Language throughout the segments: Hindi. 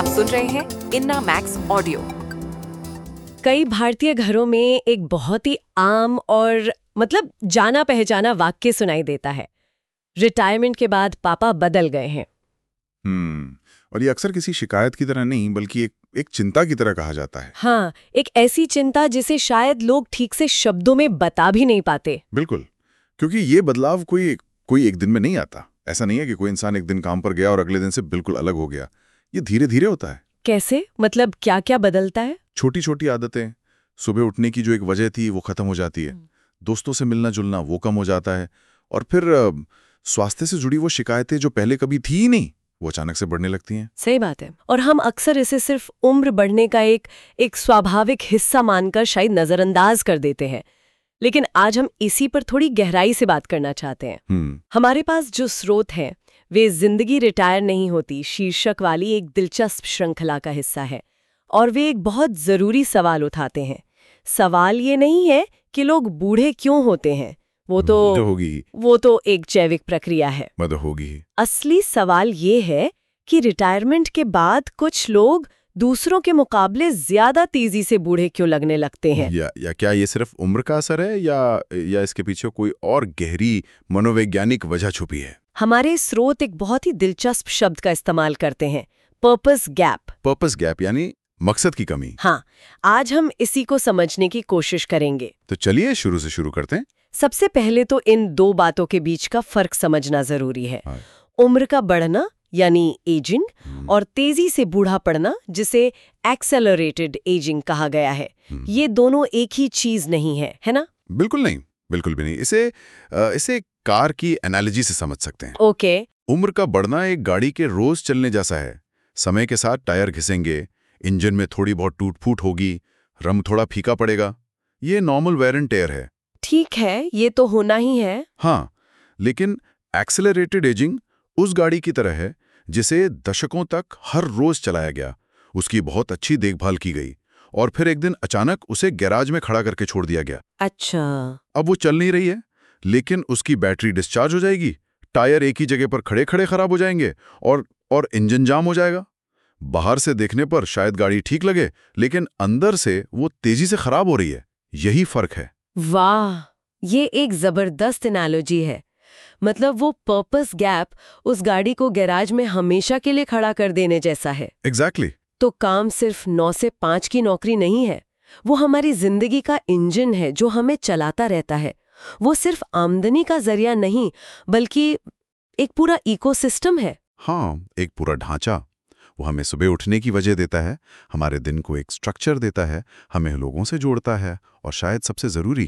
आप सुन रहे हैं इन्ना मैक्स ऑडियो। कई भारतीय घरों में एक बहुत ही आम और मतलब जाना पहचाना वाक्य सुनाई देता है। रिटायरमेंट के बाद पापा बदल गए हैं। हम्म और ये अक्सर किसी शिकायत की तरह नहीं बल्कि एक एक चिंता की तरह कहा जाता है। हाँ एक ऐसी चिंता जिसे शायद लोग ठीक से शब्दों में बता भी नहीं पाते। बिल्कुल क्योंकि ये बदलाव कोई कोई एक दिन में नहीं आता। ऐसा नहीं है कि कोई इंसान एक दिन काम पर गया और अगले दिन से बिल्कुल अलग हो गया। ये धीरे धीरे होता है। कैसे? मतलब क्या क्या बदलता है? छोटी छोटी आदतें सुबह उठने की जो एक वजह थी वो खत्म हो जाती है। दोस्तों से मिलना जुलना वो कम हो जाता है। और फिर स्वास्थ्य से जुड़ी वो शिकायतें जो पहले कभी थी ही नहीं वो अचानक से बढ़ने लगती हैं। सही बात है। और हम अक्सर इसे सिर्फ़ उम्र बढ़ने का एक एक स्वाभाविक हिस्सा मानकर शायद नजरअंदाज कर देते हैं। लेकिन आज हम इसी पर थोड़ी गहराई से बात करना चाहते हैं। हम्म। हमारे पास जो स्रोत हैं वे ज़िंदगी रिटायर नहीं होती शीर्षक वाली एक दिलचस्प श्रृंखला का हिस्सा है। और वे एक बहुत ज़रूरी सवाल उठाते हैं। सवाल ये नहीं है कि लोग बूढ़े क्यों होते हैं। वो तो तो होगी। वो तो एक जैविक प्रक्रिया है। होगी। असली सवाल ये है कि रिटायरमेंट के बाद कुछ लोग दूसरों के मुकाबले ज़्यादा तेज़ी से बूढ़े क्यों लगने लगते हैं? या, या क्या ये सिर्फ़ उम्र का असर है या या इसके पीछे कोई और गहरी मनोवैज्ञानिक वजह छुपी है? हमारे स्रोत एक बहुत ही दिलचस्प शब्द का इस्तेमाल करते हैं पर्पस गैप पर्पस गैप यानी मकसद की कमी। हाँ आज हम इसी को समझने की कोशिश करेंगे। तो चलिए शुरू से शुरू करते हैं। सबसे पहले तो इन दो बातों के बीच का फ़र्क समझना ज़रूरी है। हाँ। उम्र का बढ़ना यानी एजिंग हम्म, और तेज़ी से बूढ़ा पड़ना जिसे एक्सेलरेटेड एजिंग कहा गया है। हम्म। ये दोनों एक ही चीज़ नहीं है है ना? बिल्कुल नहीं बिल्कुल भी नहीं। इसे इसे कार की एनालॉजी से समझ सकते हैं। ओके उम्र का बढ़ना एक गाड़ी के रोज चलने जैसा है। समय के साथ टायर घिसेंगे इंजन में थोड़ी बहुत टूट फूट होगी रम थोड़ा फीका पड़ेगा। ये नॉर्मल वेर एंड टेयर है। ठीक है ये तो होना ही है। हाँ लेकिन एक्सेलरेटेड एजिंग उस गाड़ी की तरह है जिसे दशकों तक हर रोज चलाया गया। उसकी बहुत अच्छी देखभाल की गई और फिर एक दिन अचानक उसे गैराज में खड़ा करके छोड़ दिया गया। अच्छा। अब वो चल नहीं रही है लेकिन उसकी बैटरी डिस्चार्ज हो जाएगी टायर एक ही जगह पर खड़े खड़े खराब हो जाएँगे और और इंजन जाम हो जाएगा। बाहर से देखने पर शायद गाड़ी ठीक लगे लेकिन अंदर से वो तेज़ी से खराब हो रही है। यही फ़र्क है। वाह! ये एक ज़बरदस्त एनालॉजी है। मतलब वो पर्पस गैप उस गाड़ी को गैराज में हमेशा के लिए खड़ा कर देने जैसा है। Exactly exactly. तो काम सिर्फ़ नौ से पाँच की नौकरी नहीं है वो हमारी ज़िंदगी का इंजन है जो हमें चलाता रहता है। वो सिर्फ़ आमदनी का ज़रिया नहीं बल्कि एक पूरा इकोसिस्टम है। हाँ एक पूरा ढांचा। वो हमें सुबह उठने की वजह देता है हमारे दिन को एक स्ट्रक्चर देता है हमें लोगों से जोड़ता है और शायद सबसे ज़रूरी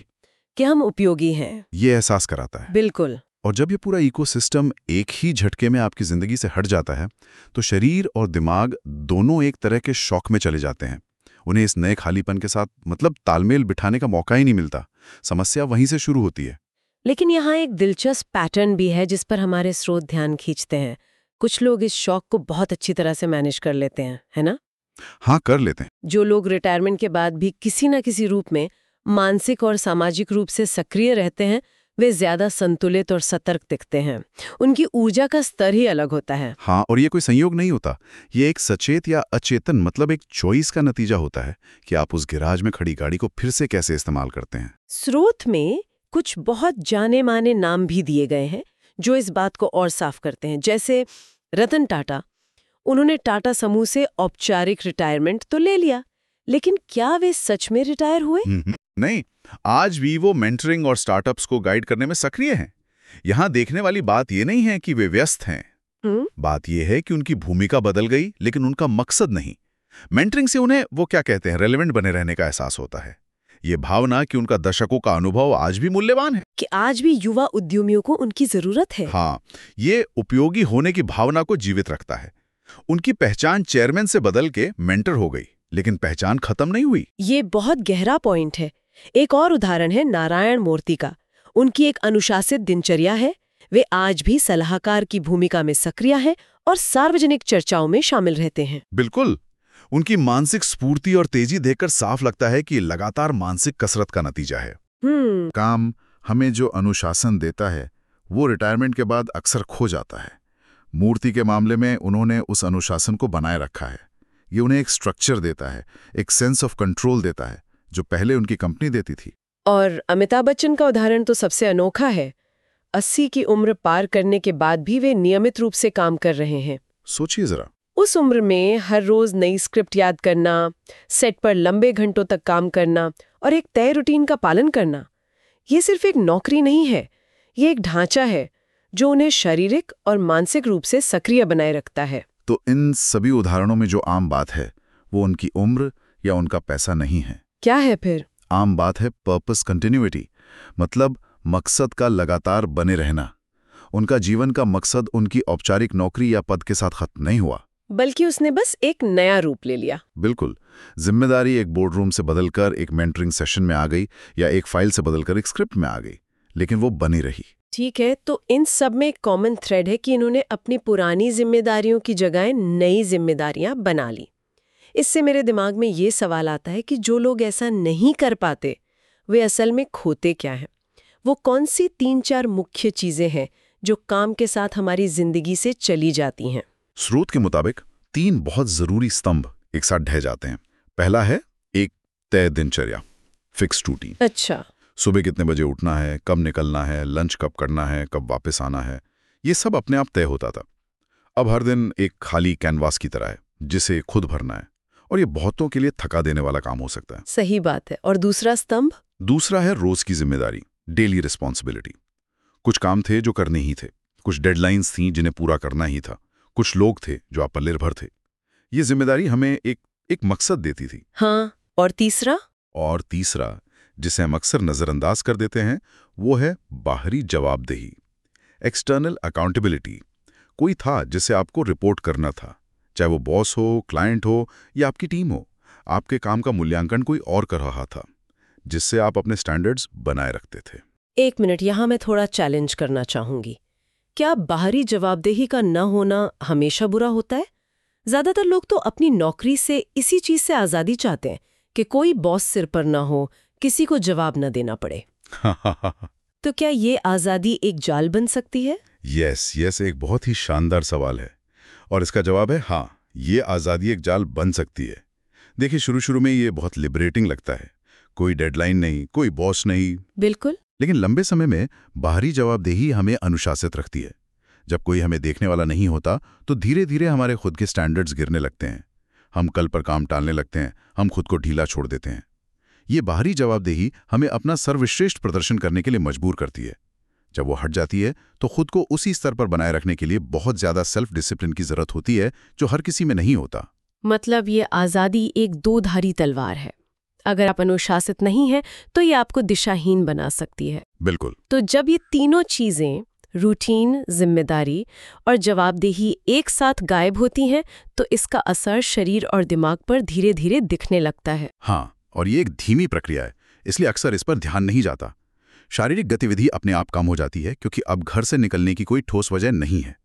कि हम उपयोगी हैं। ये एहसास कराता है। बिल्कुल। और जब ये पूरा इकोसिस्टम एक ही झटके में आपकी ज़िंदगी से हट जाता है तो शरीर और दिमाग दोनों एक तरह के शौक में चले जाते हैं। उन्हें इस नए खालीपन के साथ मतलब तालमेल बिठाने का मौका ही नहीं मिलता। समस्या वहीं से शुरू होती है। लेकिन यहाँ एक दिलचस्प पैटर्न भी है जिस पर हमारे स्रोत ध्यान खींचते हैं। कुछ लोग इस शौक को बहुत अच्छी तरह से मैनेज कर लेते हैं है ना? हाँ कर लेते हैं। जो लोग रिटायरमेंट के बाद भी किसी न किसी रूप में मानसिक और सामाजिक रूप से सक्रिय रहते हैं वे ज़्यादा संतुलित और सतर्क दिखते हैं। उनकी ऊर्जा का स्तर ही अलग होता है। हाँ और ये कोई संयोग नहीं होता। ये एक सचेत या अचेतन मतलब एक चॉइस का नतीजा होता है कि आप उस गिराज में खड़ी गाड़ी को फिर से कैसे इस्तेमाल करते हैं। स्रोत में कुछ बहुत जाने माने नाम भी दिए गए हैं जो इस बात को और साफ़ करते हैं। जैसे रतन टाटा। उन्होंने टाटा समूह से औपचारिक रिटायरमेंट तो ले लिया लेकिन क्या वे सच में रिटायर हुए? हम्म, नहीं आज भी वो मेंटरिंग और स्टार्टअप्स को गाइड करने में सक्रिय हैं। यहाँ देखने वाली बात ये नहीं है कि वे व्यस्त हैं। हम्म, बात यह है कि उनकी भूमिका बदल गई लेकिन उनका मकसद नहीं। मेंटरिंग से उन्हें वो क्या कहते हैं रेलिवेंट बने रहने का एहसास होता है। ये भावना कि उनका दशकों का अनुभव आज भी मूल्यवान है। कि आज भी युवा उद्यमियों को उनकी ज़रूरत है। हाँ ये उपयोगी होने की भावना को जीवित रखता है। उनकी पहचान चेयरमैन से बदल के मेंटर हो गई लेकिन पहचान खत्म नहीं हुई। ये बहुत गहरा पॉइंट है। एक और उदाहरण है नारायण मूर्ति का। उनकी एक अनुशासित दिनचर्या है। वे आज भी सलाहकार की भूमिका में सक्रिय हैं और सार्वजनिक चर्चाओं में शामिल रहते हैं। बिल्कुल। उनकी मानसिक स्फूर्ति और तेज़ी देखकर साफ़ लगता है कि लगातार मानसिक कसरत का नतीजा है। हम्म। काम हमें जो अनुशासन देता है वो रिटायरमेंट के बाद अक्सर खो जाता है। मूर्ति के मामले में उन्होंने उस अनुशासन को बनाए रखा है। ये उन्हें एक स्ट्रक्चर देता है एक सेंस ऑफ़ कंट्रोल देता है। जो पहले उनकी कंपनी देती थी। और अमिताभ बच्चन का उदाहरण तो सबसे अनोखा है। अस्सी की उम्र पार करने के बाद भी वे नियमित रूप से काम कर रहे हैं। सोचिए जरा। उस उम्र में हर रोज नई स्क्रिप्ट याद करना सेट पर लंबे घंटों तक काम करना और एक तय रूटीन का पालन करना ये सिर्फ़ एक नौकरी नहीं है ये एक ढांचा है जो उन्हें शारीरिक और मानसिक रूप से सक्रिय बनाए रखता है। तो इन सभी उदाहरणों में जो आम बात है वो उनकी उम्र या उनका पैसा नहीं है। क्या है फिर? आम बात है पर्पस कंटिन्यूटी मतलब मकसद का लगातार बने रहना। उनका जीवन का मकसद उनकी औपचारिक नौकरी या पद के साथ खत्म नहीं हुआ। बल्कि उसने बस एक नया रूप ले लिया। बिल्कुल। ज़िम्मेदारी एक बोर्ड रूम से बदलकर एक मेंटरिंग सेशन में आ गई या एक फ़ाइल से बदलकर एक स्क्रिप्ट में आ गई लेकिन वो बनी रही। ठीक है तो इन सब में एक कॉमन थ्रेड है कि इन्होंने अपनी पुरानी जिम्मेदारियों की जगह नई जिम्मेदारियाँ बना ली। इससे मेरे दिमाग में ये सवाल आता है कि जो लोग ऐसा नहीं कर पाते वे असल में खोते क्या हैं? वो कौन सी तीन चार मुख्य चीज़ें हैं जो काम के साथ हमारी ज़िंदगी से चली जाती हैं? स्रोत के मुताबिक तीन बहुत ज़रूरी स्तंभ एक साथ ढह जाते हैं। पहला है एक तय दिनचर्या फिक्स टूटी अच्छा। सुबह कितने बजे उठना है कब निकलना है लंच कब करना है कब वापस आना है ये सब अपने आप तय होता था। अब हर दिन एक खाली कैनवास की तरह है जिसे खुद भरना है। और ये बहुतों के लिए थका देने वाला काम हो सकता है। सही बात है। और दूसरा स्तंभ? दूसरा है रोज की ज़िम्मेदारी डेली रिस्पॉन्सिबिलिटी। कुछ काम थे जो करने ही थे कुछ डेडलाइंस थी जिन्हें पूरा करना ही था कुछ लोग थे जो आप पर निर्भर थे। ये ज़िम्मेदारी हमें एक एक मकसद देती थी। हाँ और तीसरा? और तीसरा जिसे हम अक्सर नज़रअंदाज कर देते हैं वो है बाहरी जवाबदेही। एक्सटर्नल अकाउंटेबिलिटी कोई था जिसे आपको रिपोर्ट करना था। चाहे वो बॉस हो क्लाइंट हो या आपकी टीम हो आपके काम का मूल्यांकन कोई और कर रहा था जिससे आप अपने स्टैंडर्ड्स बनाए रखते थे। एक मिनट यहाँ मैं थोड़ा चैलेंज करना चाहूँगी। क्या बाहरी जवाबदेही का न होना हमेशा बुरा होता है? ज़्यादातर लोग तो अपनी नौकरी से इसी चीज़ से आज़ादी चाहते हैं कि कोई बॉस सिर पर न हो किसी को जवाब न देना पड़े। तो क्या ये आज़ादी एक जाल बन सकती है? यस yes, यस yes, एक बहुत ही शानदार सवाल है। और इसका जवाब है हाँ ये आज़ादी एक जाल बन सकती है। देखिए शुरू शुरू में ये बहुत लिबरेटिंग लगता है। कोई डेडलाइन नहीं कोई बॉस नहीं। बिल्कुल। लेकिन लंबे समय में बाहरी जवाबदेही हमें अनुशासित रखती है। जब कोई हमें देखने वाला नहीं होता तो धीरे धीरे हमारे खुद के स्टैंडर्ड्स गिरने लगते हैं। हम कल पर काम टालने लगते हैं हम खुद को ढीला छोड़ देते हैं। ये बाहरी जवाबदेही हमें अपना सर्वश्रेष्ठ प्रदर्शन करने के लिए मजबूर करती है। जब वो हट जाती है तो खुद को उसी स्तर पर बनाए रखने के लिए बहुत ज़्यादा सेल्फ डिसिप्लिन की ज़रूरत होती है जो हर किसी में नहीं होता। मतलब ये आज़ादी एक दो धारी तलवार है। अगर आप अनुशासित नहीं हैं तो ये आपको दिशाहीन बना सकती है। बिल्कुल। तो जब ये तीनों चीज़ें रूटीन ज़िम्मेदारी और जवाबदेही एक साथ गायब होती हैं तो इसका असर शरीर और दिमाग पर धीरे धीरे दिखने लगता है। हाँ और ये एक धीमी प्रक्रिया है इसलिए अक्सर इस पर ध्यान नहीं जाता। शारीरिक गतिविधि अपने आप कम हो जाती है क्योंकि अब घर से निकलने की कोई ठोस वजह नहीं है।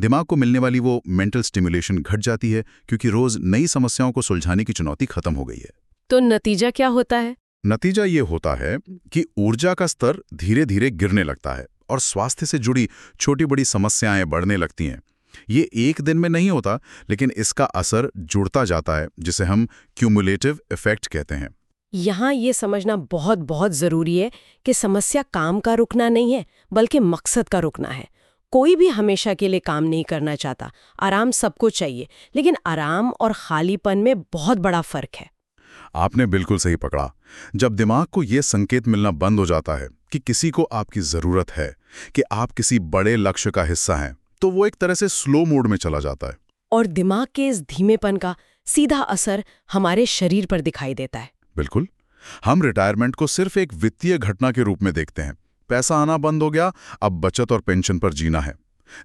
दिमाग को मिलने वाली वो मेंटल स्टिमुलेशन घट जाती है क्योंकि रोज नई समस्याओं को सुलझाने की चुनौती खत्म हो गई है। तो नतीजा क्या होता है? नतीजा ये होता है कि ऊर्जा का स्तर धीरे धीरे गिरने लगता है और स्वास्थ्य से जुड़ी छोटी बड़ी समस्याएँ बढ़ने लगती हैं। ये एक दिन में नहीं होता लेकिन इसका असर जुड़ता जाता है जिसे हम क्यूमुलेटिव इफ़ेक्ट कहते हैं। यहाँ ये समझना बहुत बहुत ज़रूरी है कि समस्या काम का रुकना नहीं है बल्कि मकसद का रुकना है। कोई भी हमेशा के लिए काम नहीं करना चाहता। आराम सबको चाहिए लेकिन आराम और खालीपन में बहुत बड़ा फ़र्क है। आपने बिल्कुल सही पकड़ा। जब दिमाग को यह संकेत मिलना बंद हो जाता है कि किसी को आपकी ज़रूरत है कि आप किसी बड़े लक्ष्य का हिस्सा हैं तो वो एक तरह से स्लो मोड में चला जाता है। और दिमाग के इस धीमेपन का सीधा असर हमारे शरीर पर दिखाई देता है। बिल्कुल। हम रिटायरमेंट को सिर्फ़ एक वित्तीय घटना के रूप में देखते हैं। पैसा आना बंद हो गया अब बचत और पेंशन पर जीना है।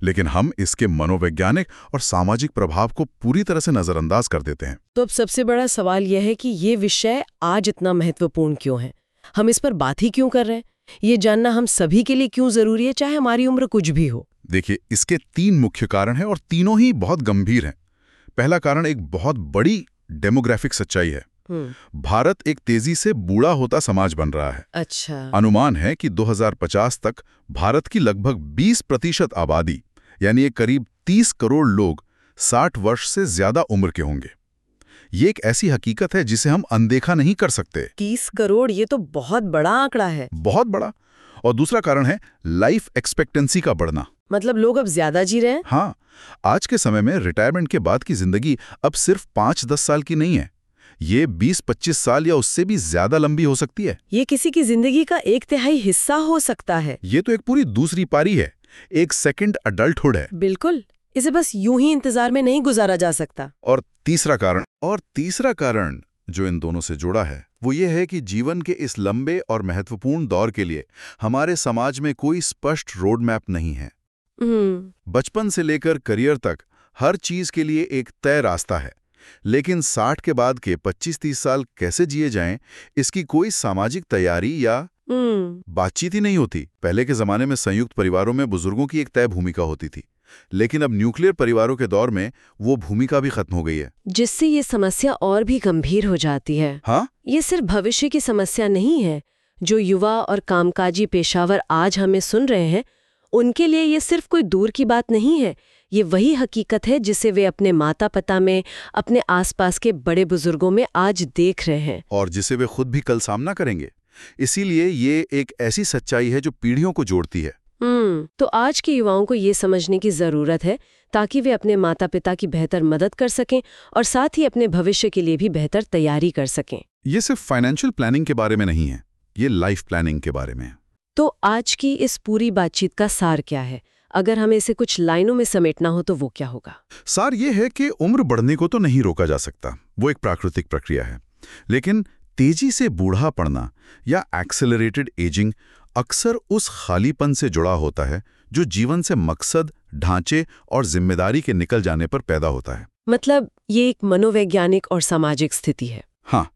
लेकिन हम इसके मनोवैज्ञानिक और सामाजिक प्रभाव को पूरी तरह से नजरअंदाज कर देते हैं। तो अब सबसे बड़ा सवाल यह है कि ये विषय आज इतना महत्वपूर्ण क्यों है? हम इस पर बात ही क्यों कर रहे हैं? ये जानना हम सभी के लिए क्यों ज़रूरी है चाहे हमारी उम्र कुछ भी हो? देखिए इसके तीन मुख्य कारण हैं और तीनों ही बहुत गंभीर हैं। पहला कारण एक बहुत बड़ी डेमोग्राफिक सच्चाई है। भारत एक तेज़ी से बूढ़ा होता समाज बन रहा है। अच्छा। अनुमान है कि 2050 तक भारत की लगभग 20 प्रतिशत आबादी यानी करीब 30 करोड़ लोग 60 वर्ष से ज़्यादा उम्र के होंगे। ये एक ऐसी हकीकत है जिसे हम अनदेखा नहीं कर सकते। तीस करोड़ ये तो बहुत बड़ा आंकड़ा है। बहुत बड़ा। और दूसरा कारण है लाइफ एक्सपेक्टेंसी का बढ़ना। मतलब लोग अब ज़्यादा जी रहे हैं? हाँ आज के समय में रिटायरमेंट के बाद की ज़िंदगी अब सिर्फ़ पाँच दस साल की नहीं है। ये 20-25 साल या उससे भी ज़्यादा लंबी हो सकती है। ये किसी की ज़िंदगी का एक तिहाई हिस्सा हो सकता है। ये तो एक पूरी दूसरी पारी है। एक सेकंड अडल्टहुड है। बिल्कुल इसे बस यूँ ही इंतज़ार में नहीं गुजारा जा सकता। और तीसरा कारण और तीसरा कारण जो इन दोनों से जुड़ा है वो ये है कि जीवन के इस लंबे और महत्वपूर्ण दौर के लिए हमारे समाज में कोई स्पष्ट रोड मैप नहीं है। हम्म। बचपन से लेकर करियर तक हर चीज़ के लिए एक तय रास्ता है। लेकिन 60 के बाद के 25-30 साल कैसे जिए जाएँ, इसकी कोई सामाजिक तैयारी या हम्म। बातचीत ही नहीं होती। पहले के जमाने में संयुक्त परिवारों में बुज़ुर्गों की एक तय भूमिका होती थी लेकिन अब न्यूक्लियर परिवारों के दौर में वो भूमिका भी खत्म हो गई है। जिससे ये समस्या और भी गंभीर हो जाती है। हाँ? ये सिर्फ़ भविष्य की समस्या नहीं है जो युवा और कामकाजी पेशावर आज हमें सुन रहे हैं उनके लिए ये सिर्फ़ कोई दूर की बात नहीं है ये वही हकीकत है जिसे वे अपने माता पिता में अपने आसपास के बड़े बुज़ुर्गों में आज देख रहे हैं। और जिसे वे खुद भी कल सामना करेंगे। इसीलिए ये एक ऐसी सच्चाई है जो पीढ़ियों को जोड़ती है। हम्म तो आज के युवाओं को ये समझने की ज़रूरत है ताकि वे अपने माता पिता की बेहतर मदद कर सकें और साथ ही अपने भविष्य के लिए भी बेहतर तैयारी कर सकें। ये सिर्फ़ फाइनेंशियल प्लानिंग के बारे में नहीं है ये लाइफ प्लानिंग के बारे में है। तो आज की इस पूरी बातचीत का सार क्या है? अगर हमें इसे कुछ लाइनों में समेटना हो तो वो क्या होगा? सार ये है कि उम्र बढ़ने को तो नहीं रोका जा सकता। वो एक प्राकृतिक प्रक्रिया है। लेकिन तेज़ी से बूढ़ा पड़ना या एक्सेलरेटेड एजिंग अक्सर उस खालीपन से जुड़ा होता है जो जीवन से मकसद ढांचे और ज़िम्मेदारी के निकल जाने पर पैदा होता है। मतलब ये एक मनोवैज्ञानिक और सामाजिक स्थिति है। हाँ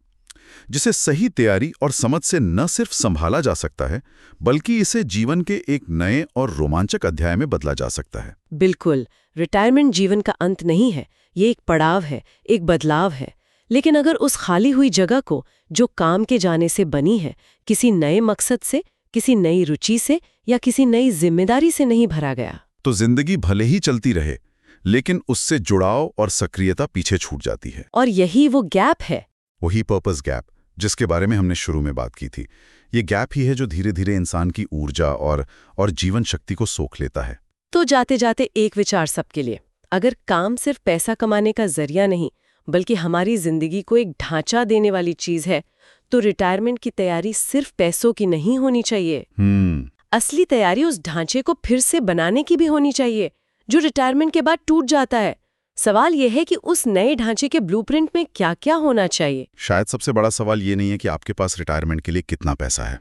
जिसे सही तैयारी और समझ से न सिर्फ़ संभाला जा सकता है बल्कि इसे जीवन के एक नए और रोमांचक अध्याय में बदला जा सकता है। बिल्कुल रिटायरमेंट जीवन का अंत नहीं है ये एक पड़ाव है एक बदलाव है। लेकिन अगर उस खाली हुई जगह को जो काम के जाने से बनी है किसी नए मकसद से किसी नई रुचि से या किसी नई ज़िम्मेदारी से नहीं भरा गया। तो ज़िंदगी भले ही चलती रहे लेकिन उससे जुड़ाव और सक्रियता पीछे छूट जाती है। और यही वो गैप है वही पर्पस गैप जिसके बारे में हमने शुरू में बात की थी। ये गैप ही है जो धीरे धीरे इंसान की ऊर्जा और और जीवन शक्ति को सोख लेता है। तो जाते जाते एक विचार सबके लिए। अगर काम सिर्फ़ पैसा कमाने का ज़रिया नहीं बल्कि हमारी ज़िंदगी को एक ढांचा देने वाली चीज़ है तो रिटायरमेंट की तैयारी सिर्फ़ पैसों की नहीं होनी चाहिए। हम्म। असली तैयारी उस ढांचे को फिर से बनाने की भी होनी चाहिए जो रिटायरमेंट के बाद टूट जाता है। सवाल यह है कि उस नए ढांचे के ब्लूप्रिंट में क्या क्या होना चाहिए? शायद सबसे बड़ा सवाल ये नहीं है कि आपके पास रिटायरमेंट के लिए कितना पैसा है।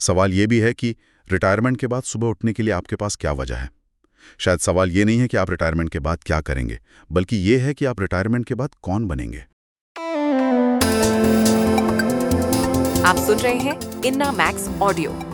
सवाल ये भी है कि रिटायरमेंट के बाद सुबह उठने के लिए आपके पास क्या वजह है? शायद सवाल ये नहीं है कि आप रिटायरमेंट के बाद क्या करेंगे बल्कि ये है कि आप रिटायरमेंट के बाद कौन बनेंगे। आप सुन रहे हैं इन्ना मैक्स ऑडियो।